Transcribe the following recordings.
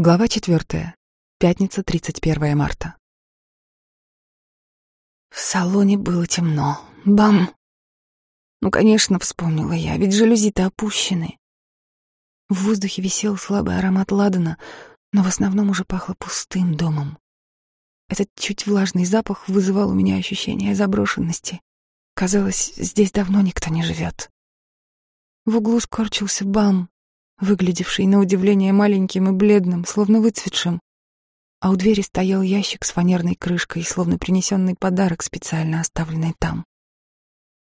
Глава четвертая. Пятница, 31 марта. В салоне было темно. Бам! Ну, конечно, вспомнила я, ведь жалюзи-то опущены. В воздухе висел слабый аромат ладана, но в основном уже пахло пустым домом. Этот чуть влажный запах вызывал у меня ощущение заброшенности. Казалось, здесь давно никто не живет. В углу скорчился бам, выглядевший на удивление маленьким и бледным, словно выцветшим. А у двери стоял ящик с фанерной крышкой, словно принесенный подарок, специально оставленный там.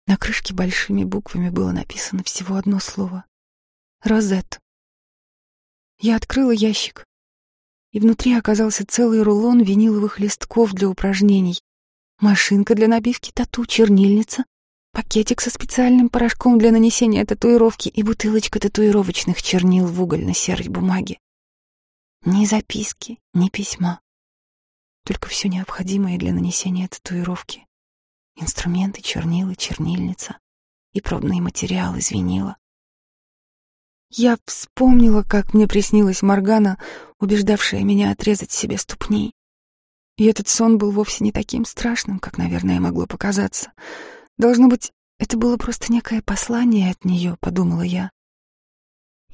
На крышке большими буквами было написано всего одно слово — «Розет». Я открыла ящик, и внутри оказался целый рулон виниловых листков для упражнений, машинка для набивки тату, чернильница, Пакетик со специальным порошком для нанесения татуировки и бутылочка татуировочных чернил в угольно-серой бумаге. Ни записки, ни письма. Только все необходимое для нанесения татуировки. Инструменты, чернила, чернильница и пробные материалы звенила. Я вспомнила, как мне приснилась Моргана, убеждавшая меня отрезать себе ступни. И этот сон был вовсе не таким страшным, как, наверное, могло показаться — Должно быть, это было просто некое послание от нее, подумала я.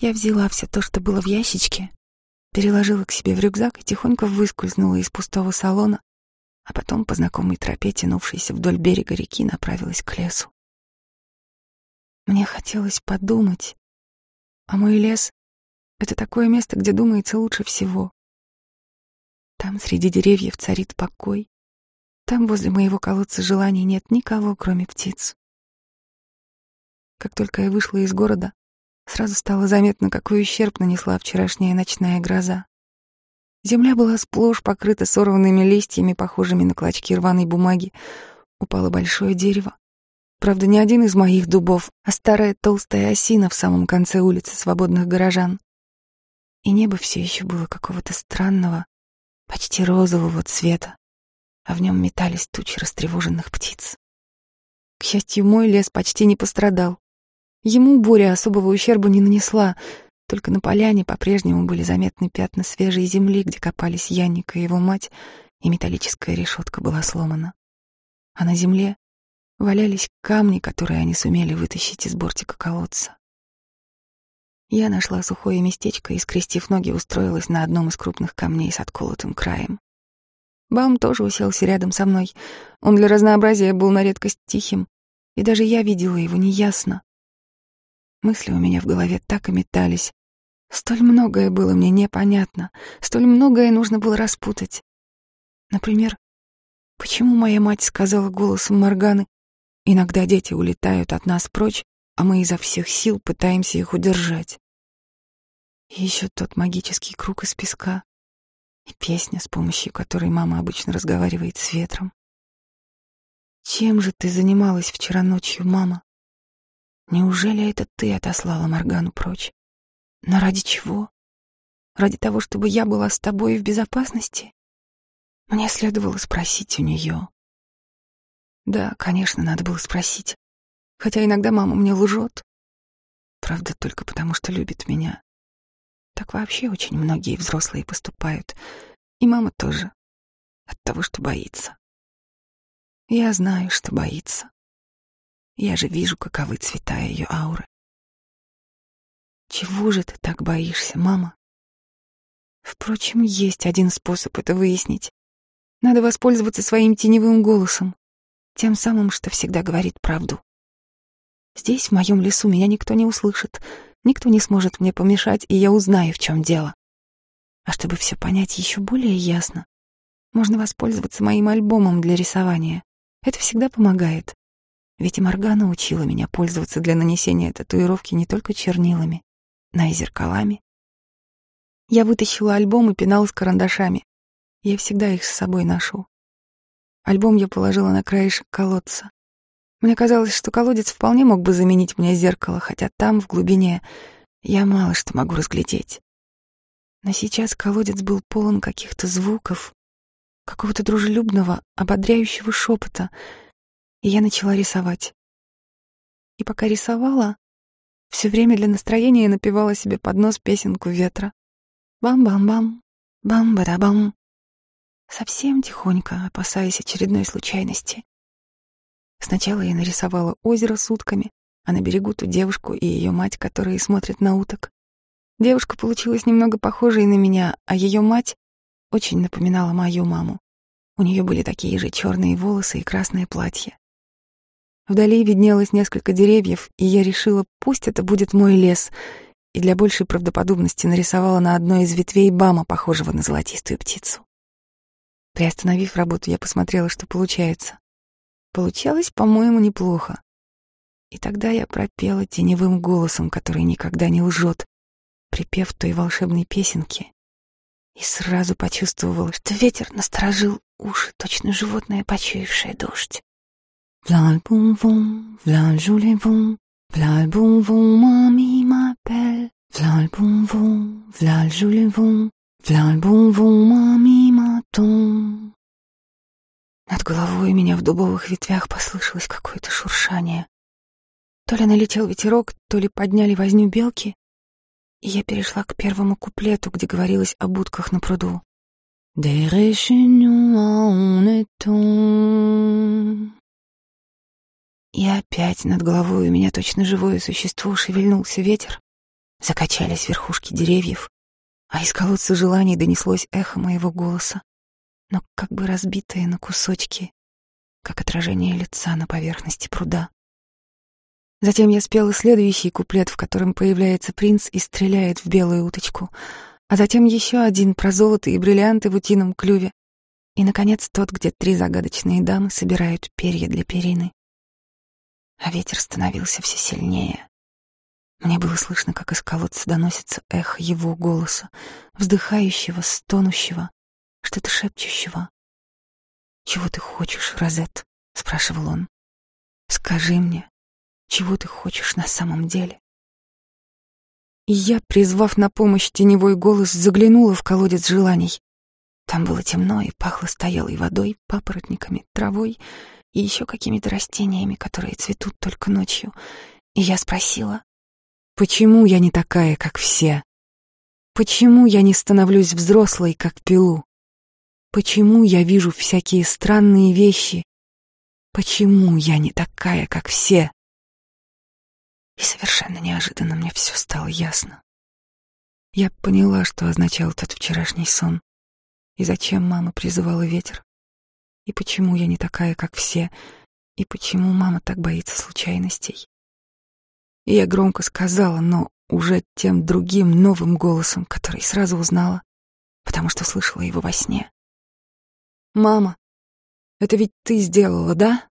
Я взяла все то, что было в ящичке, переложила к себе в рюкзак и тихонько выскользнула из пустого салона, а потом по знакомой тропе, тянувшейся вдоль берега реки, направилась к лесу. Мне хотелось подумать, а мой лес — это такое место, где думается лучше всего. Там среди деревьев царит покой, там возле моего колодца желаний нет никого, кроме птиц. Как только я вышла из города, сразу стало заметно, какой ущерб нанесла вчерашняя ночная гроза. Земля была сплошь покрыта сорванными листьями, похожими на клочки рваной бумаги. Упало большое дерево. Правда, не один из моих дубов, а старая толстая осина в самом конце улицы свободных горожан. И небо все еще было какого-то странного, почти розового цвета а в нем метались тучи растревоженных птиц. К счастью, мой лес почти не пострадал. Ему буря особого ущерба не нанесла, только на поляне по-прежнему были заметны пятна свежей земли, где копались Янник и его мать, и металлическая решетка была сломана. А на земле валялись камни, которые они сумели вытащить из бортика колодца. Я нашла сухое местечко и, скрестив ноги, устроилась на одном из крупных камней с отколотым краем. Бам тоже уселся рядом со мной. Он для разнообразия был на редкость тихим, и даже я видела его неясно. Мысли у меня в голове так и метались. Столь многое было мне непонятно, столь многое нужно было распутать. Например, почему моя мать сказала голосом Морганы, «Иногда дети улетают от нас прочь, а мы изо всех сил пытаемся их удержать». И еще тот магический круг из песка, и песня, с помощью которой мама обычно разговаривает с ветром. Чем же ты занималась вчера ночью, мама? Неужели это ты отослала Моргану прочь? Но ради чего? Ради того, чтобы я была с тобой в безопасности? Мне следовало спросить у нее. Да, конечно, надо было спросить. Хотя иногда мама мне лжет. Правда, только потому, что любит меня. Так вообще очень многие взрослые поступают. И мама тоже. От того, что боится. Я знаю, что боится. Я же вижу, каковы цвета ее ауры. Чего же ты так боишься, мама? Впрочем, есть один способ это выяснить. Надо воспользоваться своим теневым голосом, тем самым, что всегда говорит правду. Здесь, в моем лесу, меня никто не услышит, Никто не сможет мне помешать, и я узнаю, в чем дело. А чтобы все понять еще более ясно, можно воспользоваться моим альбомом для рисования. Это всегда помогает. Ведь и Моргана учила меня пользоваться для нанесения татуировки не только чернилами, но и зеркалами. Я вытащила альбом и пенал с карандашами. Я всегда их с собой ношу. Альбом я положила на краешек колодца. Мне казалось, что колодец вполне мог бы заменить мне зеркало, хотя там, в глубине, я мало что могу разглядеть. Но сейчас колодец был полон каких-то звуков, какого-то дружелюбного, ободряющего шепота, и я начала рисовать. И пока рисовала, все время для настроения напевала себе под нос песенку ветра. Бам-бам-бам, Бам-бада-бам. Совсем тихонько, опасаясь очередной случайности. Сначала я нарисовала озеро с утками, а на берегу ту девушку и ее мать, которые смотрят на уток. Девушка получилась немного похожей на меня, а ее мать очень напоминала мою маму. У нее были такие же черные волосы и красное платье. Вдали виднелось несколько деревьев, и я решила, пусть это будет мой лес, и для большей правдоподобности нарисовала на одной из ветвей бама, похожего на золотистую птицу. Приостановив работу, я посмотрела, что получается. Получалось, по-моему, неплохо. И тогда я пропела теневым голосом, который никогда не лжет, припев той волшебной песенки, и сразу почувствовала, что ветер насторожил уши, точно животное, почуявшее дождь. V'là le bonbon, v'là le jolie bon, v'là le bonbon, Над головой меня в дубовых ветвях послышалось какое-то шуршание. То ли налетел ветерок, то ли подняли возню белки, и я перешла к первому куплету, где говорилось о будках на пруду. И опять над головой у меня точно живое существо шевельнулся ветер, закачались верхушки деревьев, а из колодца желаний донеслось эхо моего голоса но как бы разбитые на кусочки, как отражение лица на поверхности пруда. Затем я спела следующий куплет, в котором появляется принц и стреляет в белую уточку, а затем еще один про золото и бриллианты в утином клюве, и, наконец, тот, где три загадочные дамы собирают перья для перины. А ветер становился все сильнее. Мне было слышно, как из колодца доносится эхо его голоса, вздыхающего, стонущего, что-то шепчущего. «Чего ты хочешь, Розет?» — спрашивал он. «Скажи мне, чего ты хочешь на самом деле?» И я, призвав на помощь теневой голос, заглянула в колодец желаний. Там было темно и пахло стоялой водой, папоротниками, травой и еще какими-то растениями, которые цветут только ночью. И я спросила, почему я не такая, как все? Почему я не становлюсь взрослой, как пилу? Почему я вижу всякие странные вещи? Почему я не такая, как все? И совершенно неожиданно мне все стало ясно. Я поняла, что означал тот вчерашний сон, и зачем мама призывала ветер, и почему я не такая, как все, и почему мама так боится случайностей. И я громко сказала, но уже тем другим новым голосом, который сразу узнала, потому что слышала его во сне. «Мама, это ведь ты сделала, да?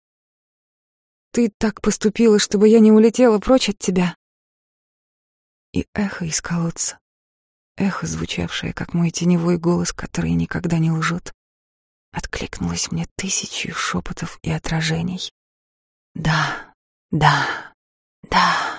Ты так поступила, чтобы я не улетела прочь от тебя». И эхо из колодца, эхо, звучавшее, как мой теневой голос, который никогда не лжет, откликнулось мне тысячью шепотов и отражений. «Да, да, да».